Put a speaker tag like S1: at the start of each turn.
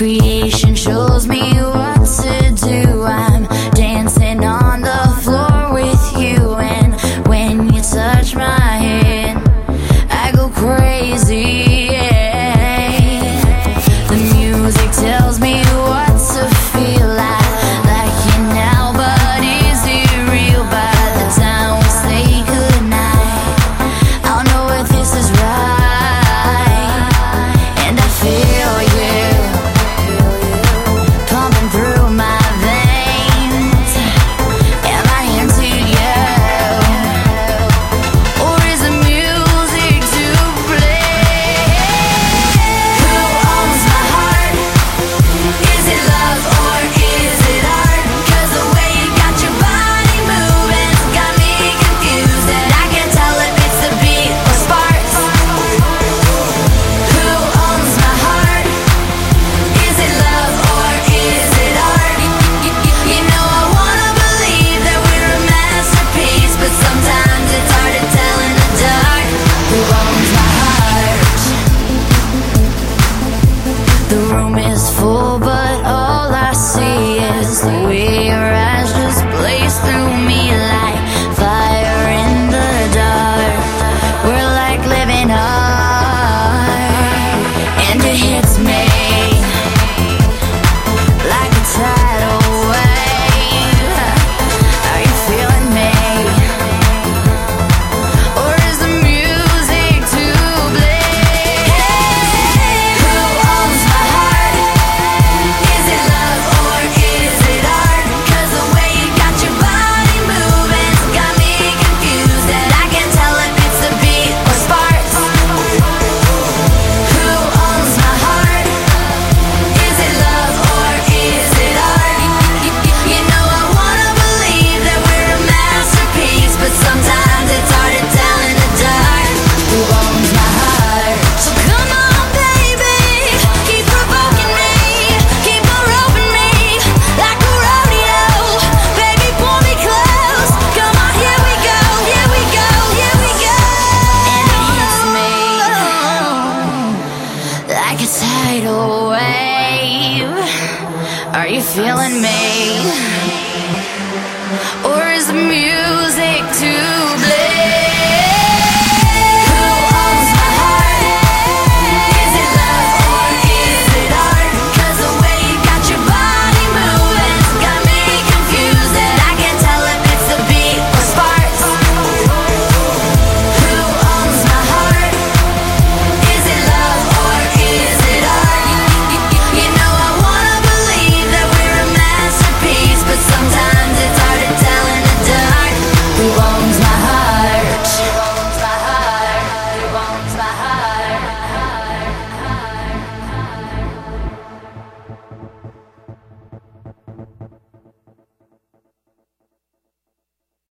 S1: Creation shows me what to do. I'm tidal wave. Are you feeling me?